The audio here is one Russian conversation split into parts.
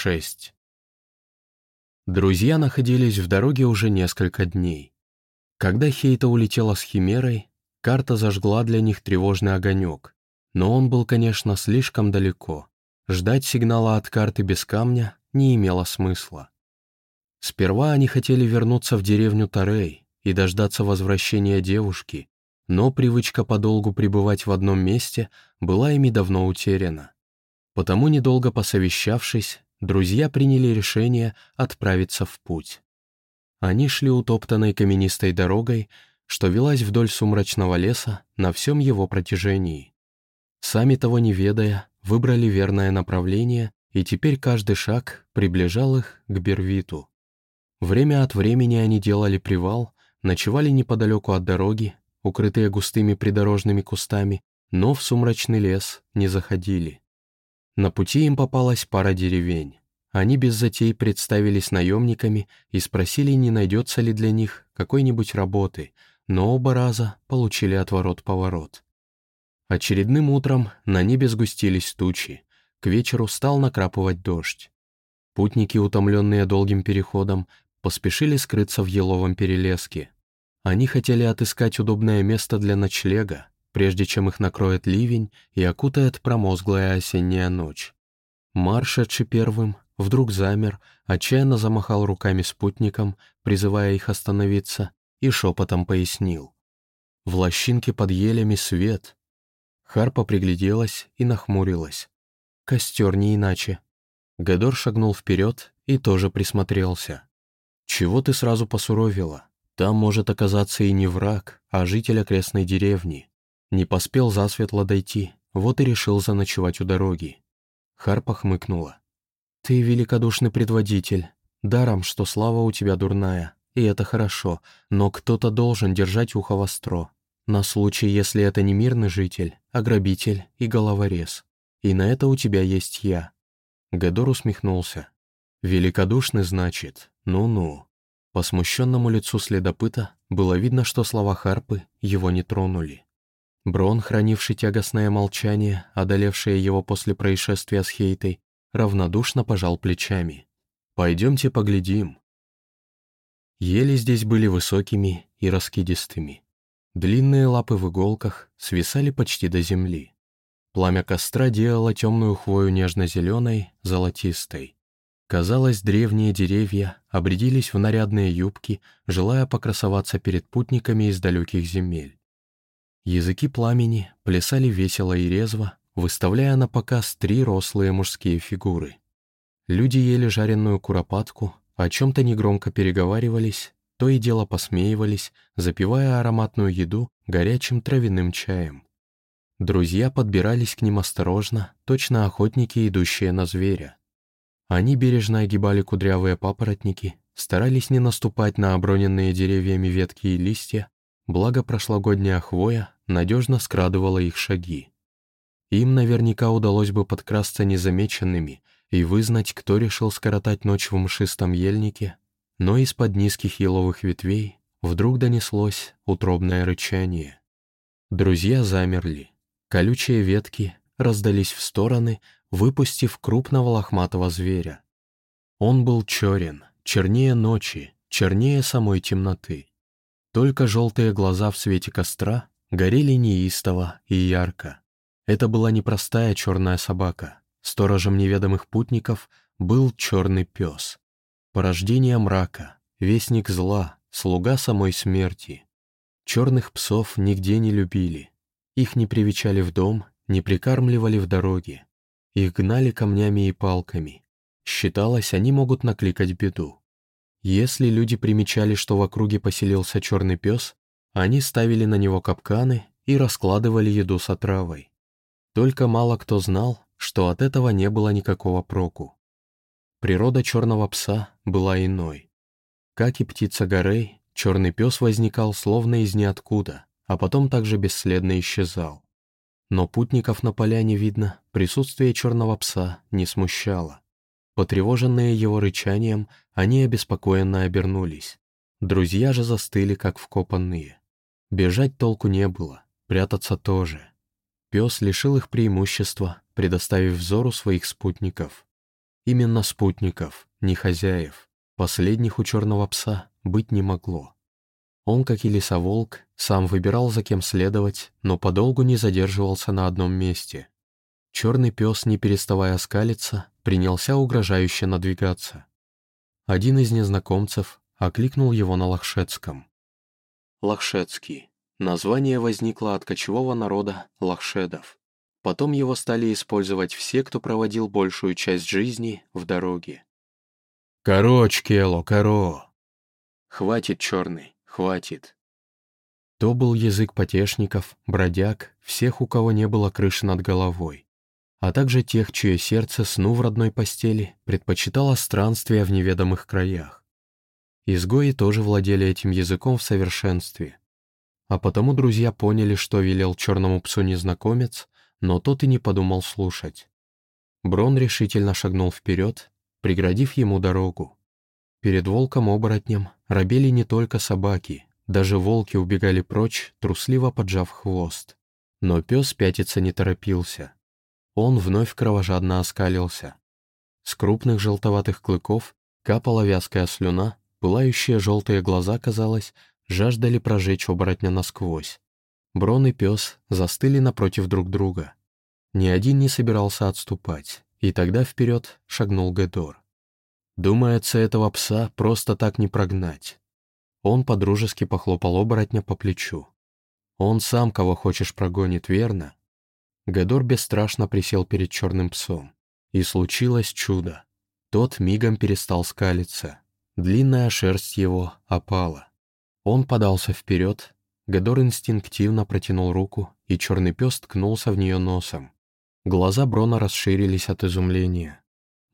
6. Друзья находились в дороге уже несколько дней. Когда Хейта улетела с Химерой, карта зажгла для них тревожный огонек, но он был, конечно, слишком далеко. Ждать сигнала от карты без камня не имело смысла. Сперва они хотели вернуться в деревню Тарей и дождаться возвращения девушки, но привычка подолгу пребывать в одном месте была ими давно утеряна. Потому, недолго посовещавшись, друзья приняли решение отправиться в путь. Они шли утоптанной каменистой дорогой, что велась вдоль сумрачного леса на всем его протяжении. Сами того не ведая, выбрали верное направление, и теперь каждый шаг приближал их к Бервиту. Время от времени они делали привал, ночевали неподалеку от дороги, укрытые густыми придорожными кустами, но в сумрачный лес не заходили. На пути им попалась пара деревень. Они без затей представились наемниками и спросили, не найдется ли для них какой-нибудь работы, но оба раза получили отворот-поворот. Очередным утром на небе сгустились тучи, к вечеру стал накрапывать дождь. Путники, утомленные долгим переходом, поспешили скрыться в еловом перелеске. Они хотели отыскать удобное место для ночлега, прежде чем их накроет ливень и окутает промозглая осенняя ночь. Мар, шедший первым, вдруг замер, отчаянно замахал руками спутникам, призывая их остановиться, и шепотом пояснил. В лощинке под елями свет. Харпа пригляделась и нахмурилась. Костер не иначе. Гедор шагнул вперед и тоже присмотрелся. «Чего ты сразу посуровила? Там может оказаться и не враг, а житель окрестной деревни. Не поспел засветло дойти, вот и решил заночевать у дороги». Харпа хмыкнула. «Ты великодушный предводитель. Даром, что слава у тебя дурная, и это хорошо, но кто-то должен держать ухо востро. На случай, если это не мирный житель, а грабитель и головорез. И на это у тебя есть я». Гадор усмехнулся. «Великодушный, значит? Ну-ну». По смущенному лицу следопыта было видно, что слова Харпы его не тронули. Брон, хранивший тягостное молчание, одолевшее его после происшествия с Хейтой, равнодушно пожал плечами. «Пойдемте поглядим». Ели здесь были высокими и раскидистыми. Длинные лапы в иголках свисали почти до земли. Пламя костра делало темную хвою нежно-зеленой, золотистой. Казалось, древние деревья обрядились в нарядные юбки, желая покрасоваться перед путниками из далеких земель. Языки пламени плясали весело и резво, выставляя на показ три рослые мужские фигуры. Люди ели жареную куропатку, о чем-то негромко переговаривались, то и дело посмеивались, запивая ароматную еду горячим травяным чаем. Друзья подбирались к ним осторожно, точно охотники, идущие на зверя. Они бережно огибали кудрявые папоротники, старались не наступать на оброненные деревьями ветки и листья, благо прошлогодняя хвоя надежно скрадывала их шаги. Им наверняка удалось бы подкрасться незамеченными и вызнать, кто решил скоротать ночь в мшистом ельнике, но из-под низких еловых ветвей вдруг донеслось утробное рычание. Друзья замерли. Колючие ветки раздались в стороны, выпустив крупного лохматого зверя. Он был черен, чернее ночи, чернее самой темноты. Только желтые глаза в свете костра горели неистово и ярко. Это была непростая черная собака. Сторожем неведомых путников был черный пес. Порождение мрака, вестник зла, слуга самой смерти. Черных псов нигде не любили. Их не привечали в дом, не прикармливали в дороге. Их гнали камнями и палками. Считалось, они могут накликать беду. Если люди примечали, что в округе поселился черный пес, они ставили на него капканы и раскладывали еду с отравой. Только мало кто знал, что от этого не было никакого проку. Природа черного пса была иной. Как и птица горей, черный пес возникал словно из ниоткуда, а потом также бесследно исчезал. Но путников на поляне видно, присутствие черного пса не смущало. Потревоженные его рычанием, они обеспокоенно обернулись. Друзья же застыли, как вкопанные. Бежать толку не было, прятаться тоже. Пес лишил их преимущества, предоставив взору своих спутников. Именно спутников, не хозяев. Последних у черного пса быть не могло. Он, как и лесоволк, сам выбирал, за кем следовать, но подолгу не задерживался на одном месте. Черный пес, не переставая скалиться, принялся угрожающе надвигаться. Один из незнакомцев окликнул его на лахшетском. Лахшетский. Название возникло от кочевого народа лахшедов. Потом его стали использовать все, кто проводил большую часть жизни в дороге. «Короче, Кело, коро!» «Хватит, черный, хватит!» То был язык потешников, бродяг, всех, у кого не было крыши над головой, а также тех, чье сердце сну в родной постели предпочитало странствия в неведомых краях. Изгои тоже владели этим языком в совершенстве. А потому друзья поняли, что велел черному псу незнакомец, но тот и не подумал слушать. Брон решительно шагнул вперед, преградив ему дорогу. Перед волком-оборотнем робели не только собаки, даже волки убегали прочь, трусливо поджав хвост. Но пес пятиться не торопился. Он вновь кровожадно оскалился. С крупных желтоватых клыков капала вязкая слюна, пылающие желтые глаза, казалось, жаждали прожечь оборотня насквозь. Брон и пес застыли напротив друг друга. Ни один не собирался отступать, и тогда вперед шагнул Гедор. Думается, этого пса просто так не прогнать. Он подружески похлопал оборотня по плечу. Он сам кого хочешь прогонит, верно? Гедор бесстрашно присел перед черным псом. И случилось чудо. Тот мигом перестал скалиться. Длинная шерсть его опала. Он подался вперед, Гедор инстинктивно протянул руку, и черный пес ткнулся в нее носом. Глаза Брона расширились от изумления.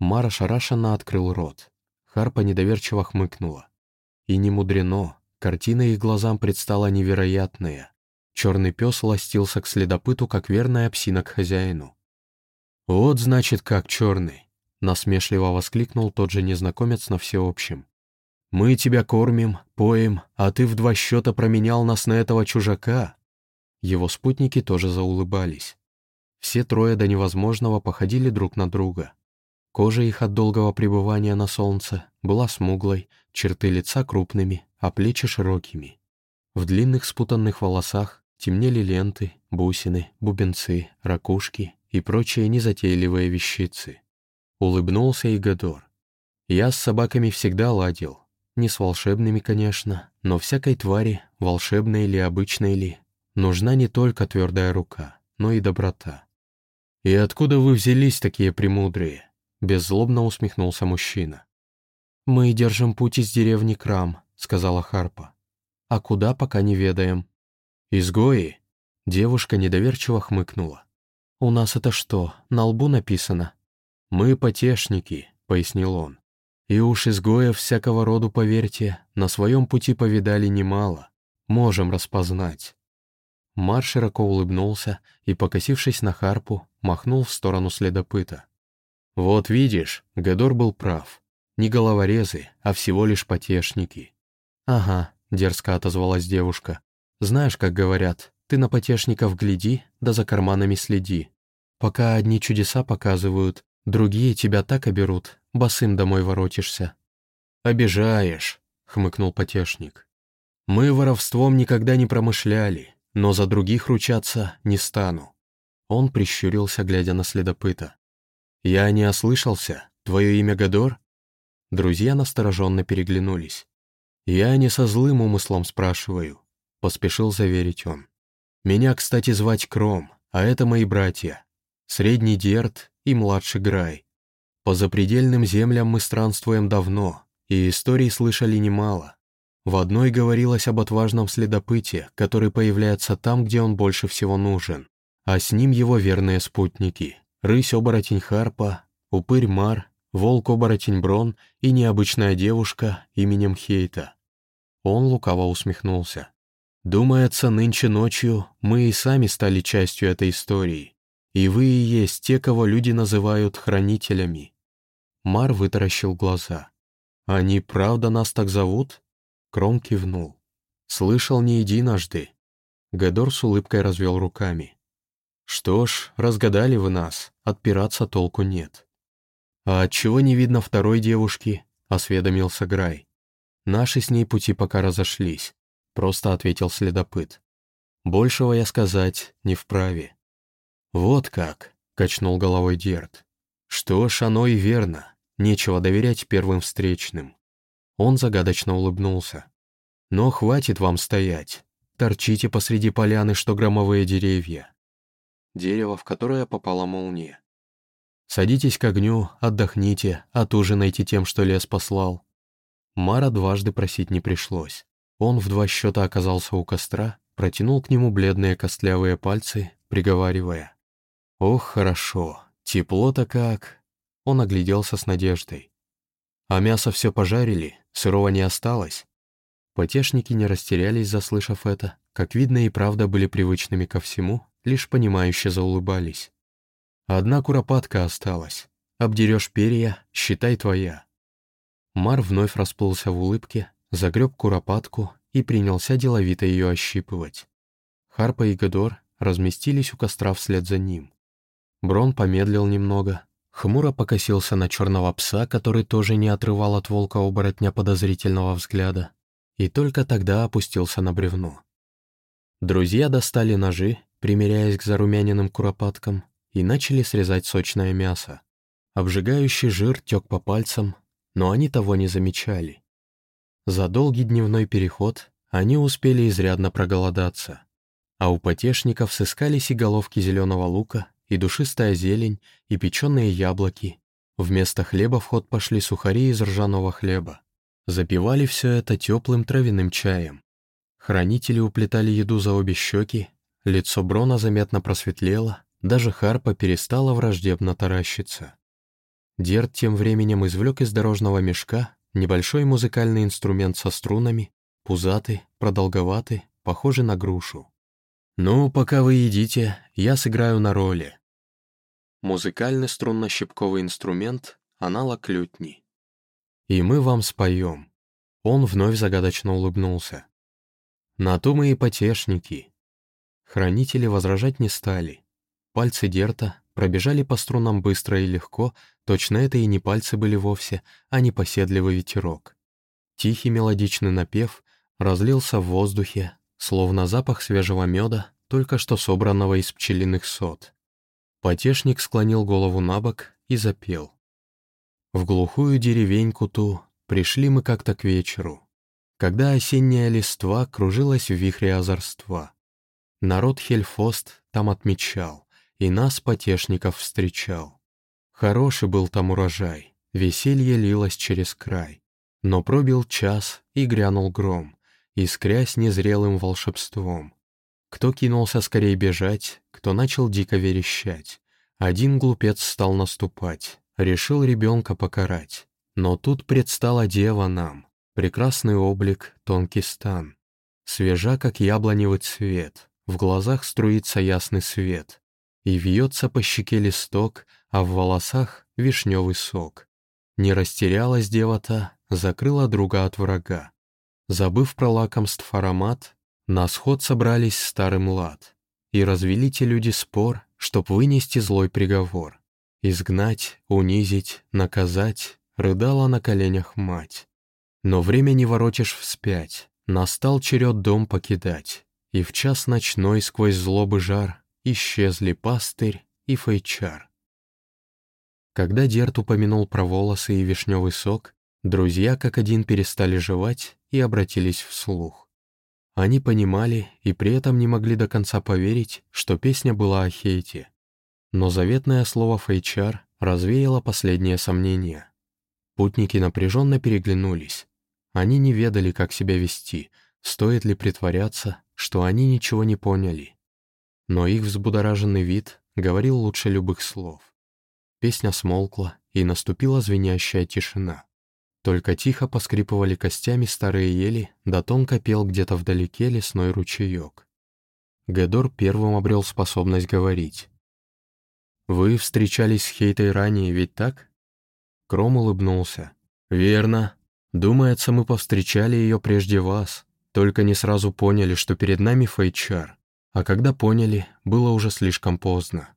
Мара шарашенно открыл рот. Харпа недоверчиво хмыкнула. И не мудрено, картина их глазам предстала невероятная. Черный пес ластился к следопыту, как верная псина к хозяину. «Вот, значит, как черный!» — насмешливо воскликнул тот же незнакомец на всеобщем. Мы тебя кормим, поем, а ты в два счета променял нас на этого чужака». Его спутники тоже заулыбались. Все трое до невозможного походили друг на друга. Кожа их от долгого пребывания на солнце была смуглой, черты лица крупными, а плечи широкими. В длинных спутанных волосах темнели ленты, бусины, бубенцы, ракушки и прочие незатейливые вещицы. Улыбнулся и Гадор. «Я с собаками всегда ладил, не с волшебными, конечно, но всякой твари, волшебной или обычной ли, нужна не только твердая рука, но и доброта. «И откуда вы взялись такие премудрые?» — беззлобно усмехнулся мужчина. «Мы держим путь из деревни Крам», — сказала Харпа. «А куда, пока не ведаем». «Изгои?» — девушка недоверчиво хмыкнула. «У нас это что, на лбу написано?» «Мы потешники», — пояснил он. И уж изгоев всякого роду, поверьте, на своем пути повидали немало. Можем распознать». Мар широко улыбнулся и, покосившись на харпу, махнул в сторону следопыта. «Вот видишь, Гедор был прав. Не головорезы, а всего лишь потешники». «Ага», — дерзко отозвалась девушка. «Знаешь, как говорят, ты на потешников гляди, да за карманами следи. Пока одни чудеса показывают, другие тебя так оберут, босым домой воротишься». «Обижаешь», — хмыкнул потешник. «Мы воровством никогда не промышляли, но за других ручаться не стану». Он прищурился, глядя на следопыта. «Я не ослышался. Твое имя Гадор?» Друзья настороженно переглянулись. «Я не со злым умыслом спрашиваю», — поспешил заверить он. «Меня, кстати, звать Кром, а это мои братья. Средний Дерт и младший Грай. По запредельным землям мы странствуем давно, и историй слышали немало. В одной говорилось об отважном следопыте, который появляется там, где он больше всего нужен, а с ним его верные спутники — рысь-оборотень Харпа, упырь Мар, волк-оборотень Брон и необычная девушка именем Хейта. Он лукаво усмехнулся. «Думается, нынче ночью мы и сами стали частью этой истории, и вы и есть те, кого люди называют хранителями. Мар вытаращил глаза. «Они правда нас так зовут?» Кром кивнул. «Слышал не единожды». Гедор с улыбкой развел руками. «Что ж, разгадали вы нас, отпираться толку нет». «А отчего не видно второй девушки?» — осведомился Грай. «Наши с ней пути пока разошлись», — просто ответил следопыт. «Большего я сказать не вправе». «Вот как», — качнул головой Дерт. «Что ж, оно и верно. Нечего доверять первым встречным». Он загадочно улыбнулся. «Но хватит вам стоять. Торчите посреди поляны, что громовые деревья». Дерево, в которое попала молния. «Садитесь к огню, отдохните, отужинайте тем, что лес послал». Мара дважды просить не пришлось. Он в два счета оказался у костра, протянул к нему бледные костлявые пальцы, приговаривая. «Ох, хорошо, тепло-то как!» Он огляделся с надеждой. «А мясо все пожарили, сырого не осталось?» Потешники не растерялись, заслышав это, как видно и правда были привычными ко всему, лишь понимающе заулыбались. «Одна куропатка осталась. Обдерешь перья, считай твоя». Мар вновь расплылся в улыбке, загреб куропатку и принялся деловито ее ощипывать. Харпа и Гедор разместились у костра вслед за ним. Брон помедлил немного, хмуро покосился на черного пса, который тоже не отрывал от волка-оборотня подозрительного взгляда, и только тогда опустился на бревно. Друзья достали ножи, примеряясь к зарумяненным куропаткам, и начали срезать сочное мясо. Обжигающий жир тек по пальцам, но они того не замечали. За долгий дневной переход они успели изрядно проголодаться, а у потешников сыскались и головки зеленого лука, и душистая зелень, и печеные яблоки. Вместо хлеба в ход пошли сухари из ржаного хлеба. Запивали все это теплым травяным чаем. Хранители уплетали еду за обе щеки, лицо Брона заметно просветлело, даже Харпа перестала враждебно таращиться. Дерт тем временем извлек из дорожного мешка небольшой музыкальный инструмент со струнами, пузатый, продолговатый, похожий на грушу. «Ну, пока вы едите, я сыграю на роли». Музыкальный струнно-щипковый инструмент — аналог лютни и мы вам споем». Он вновь загадочно улыбнулся. «На то мы и потешники». Хранители возражать не стали. Пальцы Дерта пробежали по струнам быстро и легко, точно это и не пальцы были вовсе, а непоседливый ветерок. Тихий мелодичный напев разлился в воздухе, словно запах свежего меда, только что собранного из пчелиных сот. Потешник склонил голову на бок и запел. В глухую деревеньку ту пришли мы как-то к вечеру, когда осенняя листва кружилась в вихре озорства. Народ Хельфост там отмечал, и нас, потешников, встречал. Хороший был там урожай, веселье лилось через край. Но пробил час, и грянул гром, искрясь незрелым волшебством. Кто кинулся скорее бежать, кто начал дико верещать. Один глупец стал наступать, решил ребенка покарать. Но тут предстала дева нам, прекрасный облик, тонкий стан. Свежа, как яблоневый цвет, в глазах струится ясный свет. И вьется по щеке листок, а в волосах вишневый сок. Не растерялась дева-то, закрыла друга от врага. Забыв про лакомств аромат, на сход собрались старый млад. И развели те люди спор, чтоб вынести злой приговор. Изгнать, унизить, наказать, рыдала на коленях мать. Но время не воротишь вспять, настал черед дом покидать, и в час ночной сквозь злобы жар исчезли пастырь и фейчар. Когда Дерт упомянул про волосы и вишневый сок, друзья как один перестали жевать и обратились вслух. Они понимали и при этом не могли до конца поверить, что песня была о Хейте. Но заветное слово «фейчар» развеяло последние сомнения. Путники напряженно переглянулись. Они не ведали, как себя вести, стоит ли притворяться, что они ничего не поняли. Но их взбудораженный вид говорил лучше любых слов. Песня смолкла, и наступила звенящая тишина. Только тихо поскрипывали костями старые ели, да тонко пел где-то вдалеке лесной ручеек. Гедор первым обрел способность говорить. «Вы встречались с Хейтой ранее, ведь так?» Кром улыбнулся. «Верно. Думается, мы повстречали ее прежде вас, только не сразу поняли, что перед нами Фейчар. А когда поняли, было уже слишком поздно.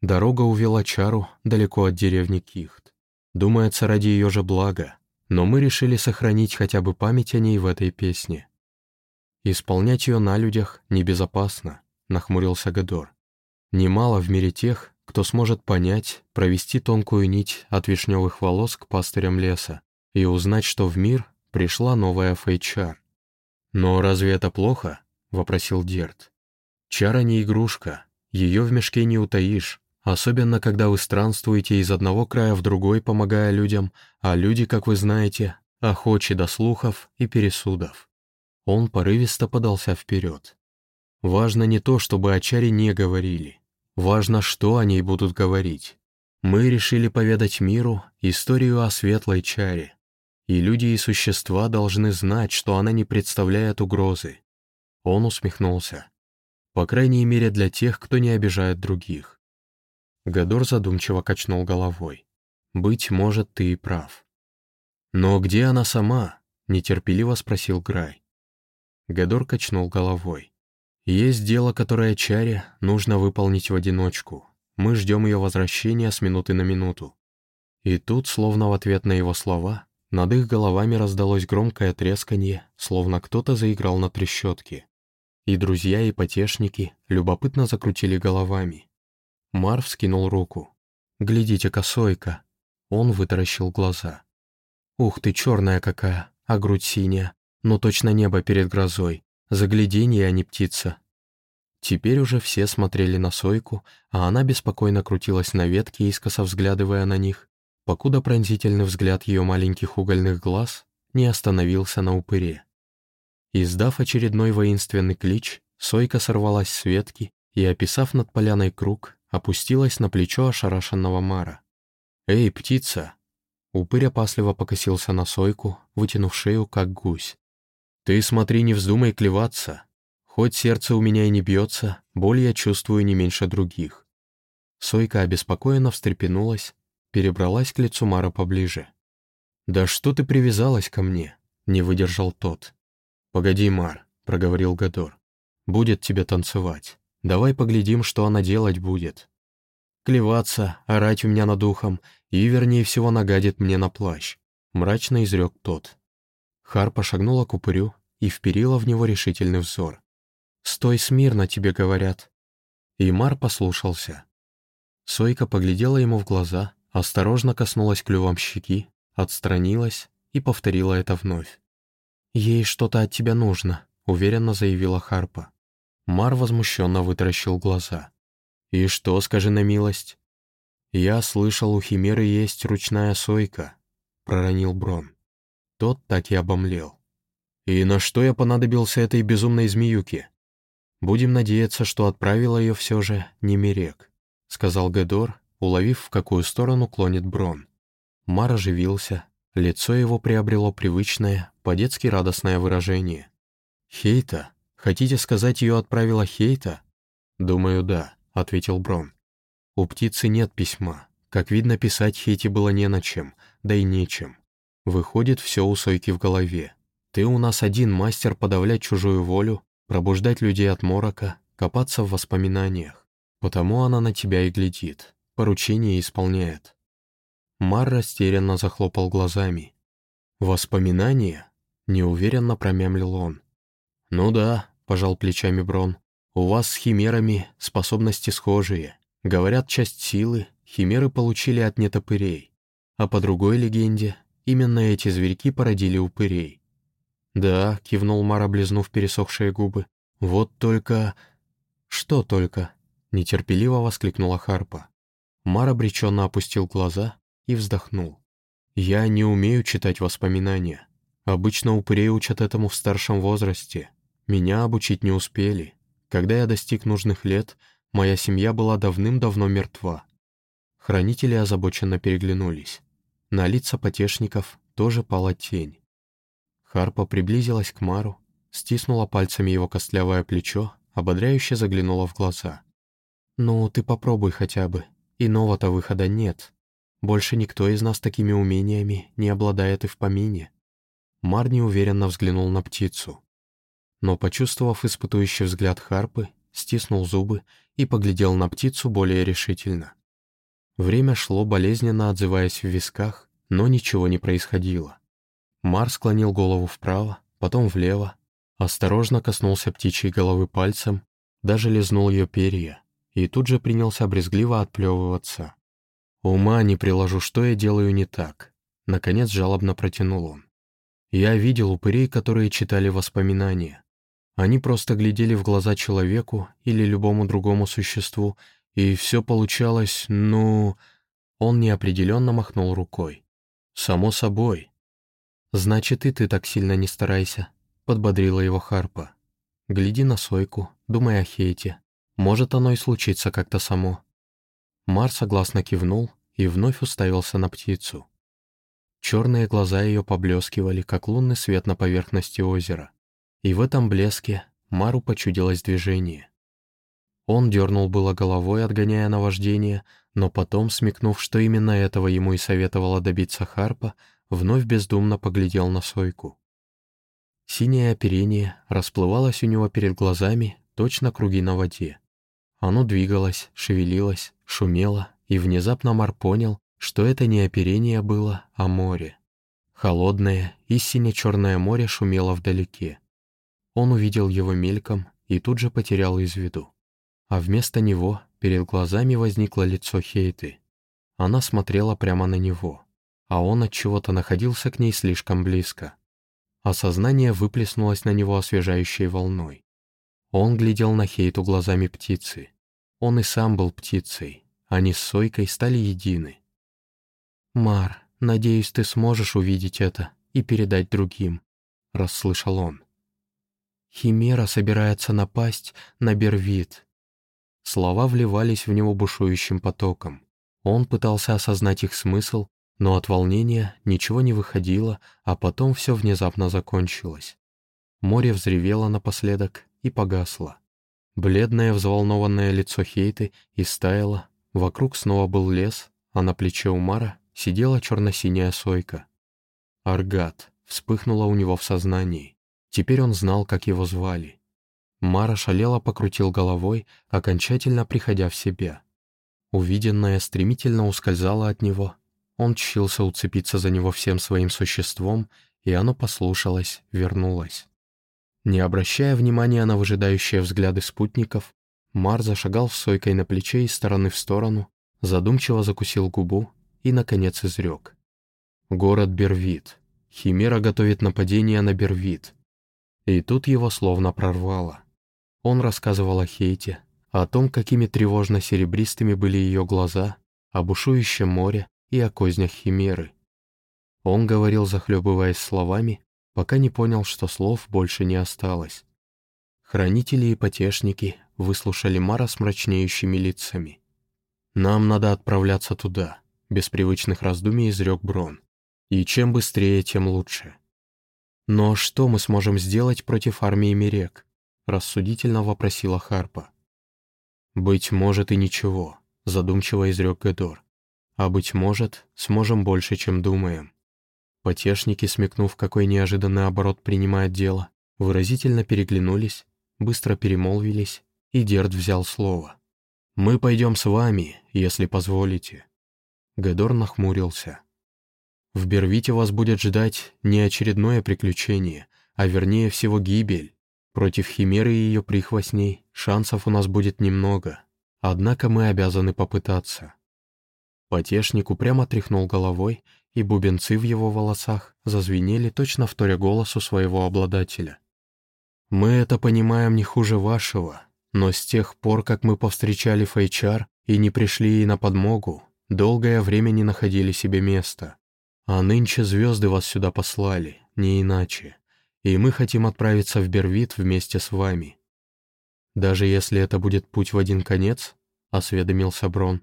Дорога увела Чару далеко от деревни Кихт. Думается, ради ее же блага, но мы решили сохранить хотя бы память о ней в этой песне. Исполнять ее на людях небезопасно, нахмурился Гадор. Немало в мире тех, кто сможет понять, провести тонкую нить от вишневых волос к пастырям леса и узнать, что в мир пришла новая Фейчар. «Но разве это плохо?» — вопросил Дерт. «Чара не игрушка, ее в мешке не утаишь, особенно когда вы странствуете из одного края в другой, помогая людям, а люди, как вы знаете, охочи до слухов и пересудов». Он порывисто подался вперед. «Важно не то, чтобы о чаре не говорили. Важно, что о ней будут говорить. Мы решили поведать миру историю о светлой чаре, и люди и существа должны знать, что она не представляет угрозы. Он усмехнулся. По крайней мере для тех, кто не обижает других. Гадор задумчиво качнул головой. «Быть может, ты и прав». «Но где она сама?» — нетерпеливо спросил Грай. Гадор качнул головой. «Есть дело, которое Чаре нужно выполнить в одиночку. Мы ждем ее возвращения с минуты на минуту». И тут, словно в ответ на его слова, над их головами раздалось громкое тресканье, словно кто-то заиграл на трещотке. И друзья, и потешники любопытно закрутили головами. Марв скинул руку. «Глядите, косойка!» Он вытаращил глаза. «Ух ты, черная какая, а грудь синяя. Ну точно небо перед грозой. Загляденье, а не птица». Теперь уже все смотрели на Сойку, а она беспокойно крутилась на ветке, искоса взглядывая на них, покуда пронзительный взгляд ее маленьких угольных глаз не остановился на упыре. Издав очередной воинственный клич, Сойка сорвалась с ветки и, описав над поляной круг, опустилась на плечо ошарашенного Мара. «Эй, птица!» Упырь опасливо покосился на Сойку, вытянув шею, как гусь. «Ты смотри, не вздумай клеваться. Хоть сердце у меня и не бьется, боль я чувствую не меньше других». Сойка обеспокоенно встрепенулась, перебралась к лицу Мара поближе. «Да что ты привязалась ко мне?» — не выдержал тот. «Погоди, Мар», — проговорил Гадор. «Будет тебе танцевать. Давай поглядим, что она делать будет. Клеваться, орать у меня над ухом и, вернее всего, нагадит мне на плащ», — мрачно изрек тот. Харпа шагнула к упырю и вперила в него решительный взор. «Стой смирно, тебе говорят». И Мар послушался. Сойка поглядела ему в глаза, Осторожно коснулась клювом щеки, отстранилась и повторила это вновь. «Ей что-то от тебя нужно», — уверенно заявила Харпа. Мар возмущенно вытаращил глаза. «И что, скажи на милость?» «Я слышал, у Химеры есть ручная сойка», — проронил Брон. Тот так и обомлел. «И на что я понадобился этой безумной змеюке?» «Будем надеяться, что отправила ее все же не Мерек», — сказал Гедор уловив, в какую сторону клонит Брон. Мар оживился, лицо его приобрело привычное, по-детски радостное выражение. «Хейта? Хотите сказать, ее отправила Хейта?» «Думаю, да», — ответил Брон. «У птицы нет письма. Как видно, писать Хейте было не на чем, да и нечем. Выходит, все у Сойки в голове. Ты у нас один мастер подавлять чужую волю, пробуждать людей от морока, копаться в воспоминаниях. Потому она на тебя и глядит поручение исполняет. Мар растерянно захлопал глазами. «Воспоминания?» — неуверенно промямлил он. «Ну да», — пожал плечами Брон, — «у вас с химерами способности схожие. Говорят, часть силы химеры получили от нетопырей, а по другой легенде именно эти зверьки породили упырей». «Да», — кивнул Мар, облизнув пересохшие губы, — «вот только...» «Что только?» — нетерпеливо воскликнула Харпа. Мар обреченно опустил глаза и вздохнул. «Я не умею читать воспоминания. Обычно упырей учат этому в старшем возрасте. Меня обучить не успели. Когда я достиг нужных лет, моя семья была давным-давно мертва». Хранители озабоченно переглянулись. На лица потешников тоже пала тень. Харпа приблизилась к Мару, стиснула пальцами его костлявое плечо, ободряюще заглянула в глаза. «Ну, ты попробуй хотя бы, Иного-то выхода нет. Больше никто из нас такими умениями не обладает и в помине. Мар неуверенно взглянул на птицу. Но, почувствовав испытующий взгляд Харпы, стиснул зубы и поглядел на птицу более решительно. Время шло болезненно, отзываясь в висках, но ничего не происходило. Мар склонил голову вправо, потом влево, осторожно коснулся птичьей головы пальцем, даже лизнул ее перья, и тут же принялся брезгливо отплевываться. «Ума не приложу, что я делаю не так», — наконец жалобно протянул он. «Я видел упырей, которые читали воспоминания. Они просто глядели в глаза человеку или любому другому существу, и все получалось, ну...» Он неопределенно махнул рукой. «Само собой». «Значит, и ты так сильно не старайся», — подбодрила его Харпа. «Гляди на Сойку, думай о Хейте. Может, оно и случится как-то само». Мар согласно кивнул и вновь уставился на птицу. Черные глаза ее поблескивали, как лунный свет на поверхности озера. И в этом блеске Мару почудилось движение. Он дернул было головой, отгоняя наваждение, но потом, смекнув, что именно этого ему и советовала добиться Харпа, вновь бездумно поглядел на Сойку. Синее оперение расплывалось у него перед глазами, точно круги на воде. Оно двигалось, шевелилось, шумело, и внезапно Мар понял, что это не оперение было, а море. Холодное и сине-черное море шумело вдалеке. Он увидел его мельком и тут же потерял из виду. А вместо него перед глазами возникло лицо Хейты. Она смотрела прямо на него, а он от чего-то находился к ней слишком близко. Осознание выплеснулось на него освежающей волной. Он глядел на Хейту глазами птицы. Он и сам был птицей. Они с Сойкой стали едины. «Мар, надеюсь, ты сможешь увидеть это и передать другим», — расслышал он. «Химера собирается напасть на Бервит». Слова вливались в него бушующим потоком. Он пытался осознать их смысл, но от волнения ничего не выходило, а потом все внезапно закончилось. Море взревело напоследок и погасло. Бледное взволнованное лицо Хейты истаяло, вокруг снова был лес, а на плече Умара сидела черно-синяя сойка. Аргат вспыхнула у него в сознании. Теперь он знал, как его звали. Мара шалело покрутил головой, окончательно приходя в себя. Увиденное стремительно ускользало от него. Он чщился уцепиться за него всем своим существом, и оно послушалось, вернулось. Не обращая внимания на выжидающие взгляды спутников, Мар зашагал с сойкой на плече из стороны в сторону, задумчиво закусил губу и, наконец, изрек. «Город Бервит. Химера готовит нападение на Бервит». И тут его словно прорвало. Он рассказывал о Хейте, о том, какими тревожно-серебристыми были ее глаза, о бушующем море и о кознях Химеры. Он говорил, захлебываясь словами, пока не понял, что слов больше не осталось. Хранители и потешники выслушали Мара с мрачнеющими лицами. «Нам надо отправляться туда», — без привычных раздумий изрек Брон. «И чем быстрее, тем лучше». «Но что мы сможем сделать против армии Мерек?» — рассудительно вопросила Харпа. «Быть может и ничего», — задумчиво изрек Гедор. «А быть может, сможем больше, чем думаем». Потешники, смекнув, какой неожиданный оборот принимает дело, выразительно переглянулись, быстро перемолвились, и Дерд взял слово. «Мы пойдем с вами, если позволите». Гедор нахмурился. «В Бервите вас будет ждать не очередное приключение, а вернее всего гибель. Против Химеры и ее прихвостней шансов у нас будет немного, однако мы обязаны попытаться». Потешник упрямо тряхнул головой и бубенцы в его волосах зазвенели точно в торе голосу своего обладателя. «Мы это понимаем не хуже вашего, но с тех пор, как мы повстречали Фейчар и не пришли ей на подмогу, долгое время не находили себе места. А нынче звезды вас сюда послали, не иначе, и мы хотим отправиться в Бервит вместе с вами». «Даже если это будет путь в один конец?» — осведомился Брон.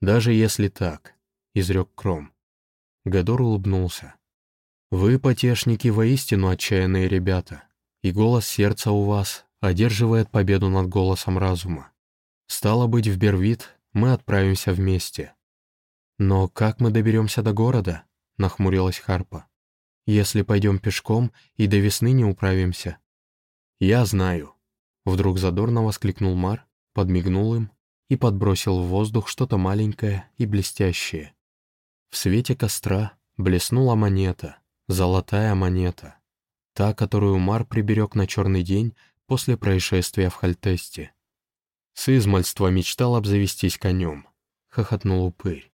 «Даже если так», — изрек Кром. Гадор улыбнулся. «Вы, потешники, воистину отчаянные ребята, и голос сердца у вас одерживает победу над голосом разума. Стало быть, в Бервит мы отправимся вместе». «Но как мы доберемся до города?» — нахмурилась Харпа. «Если пойдем пешком и до весны не управимся». «Я знаю», — вдруг задорно воскликнул Мар, подмигнул им и подбросил в воздух что-то маленькое и блестящее. В свете костра Блеснула монета, золотая монета. Та, которую Мар приберег на черный день после происшествия в Хальтесте. С измальства мечтал обзавестись конем, хохотнул упырь.